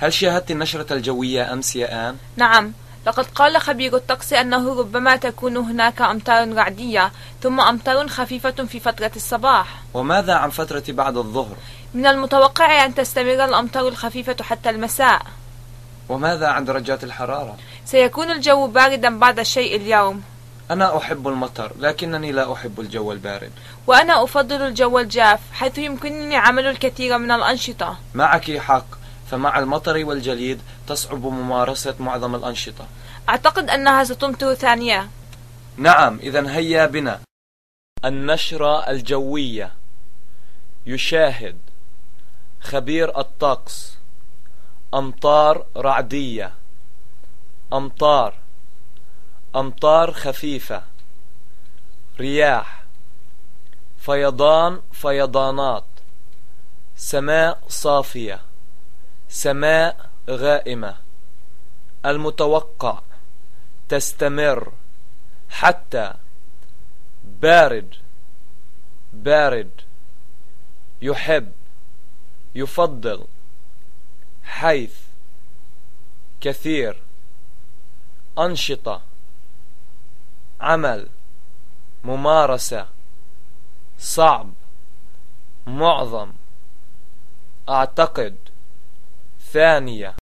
هل شاهدت النشرة الجوية أمس يا آن؟ نعم. لقد قال خبير الطقس أنه ربما تكون هناك أمطار رعدية ثم أمطار خفيفة في فترة الصباح. وماذا عن فترة بعد الظهر؟ من المتوقع أن تستمر الأمطار الخفيفة حتى المساء. وماذا عن درجات الحرارة؟ سيكون الجو باردا بعض الشيء اليوم. أنا أحب المطر لكنني لا أحب الجو البارد. وأنا أفضل الجو الجاف حيث يمكنني عمل الكثير من الأنشطة. معك حق. فمع المطر والجليد تصعب ممارسة معظم الأنشطة. أعتقد أنها ستمطر ثانية. نعم إذا هيا بنا. النشرة الجوية. يشاهد. خبير الطقس. أمطار رعدية. أمطار. أمطار خفيفة. رياح. فيضان فيضانات. سماء صافية. سماء غائمة. المتوقع تستمر حتى بارد بارد يحب يفضل حيث كثير أنشطة عمل ممارسة صعب معظم أعتقد ثانية.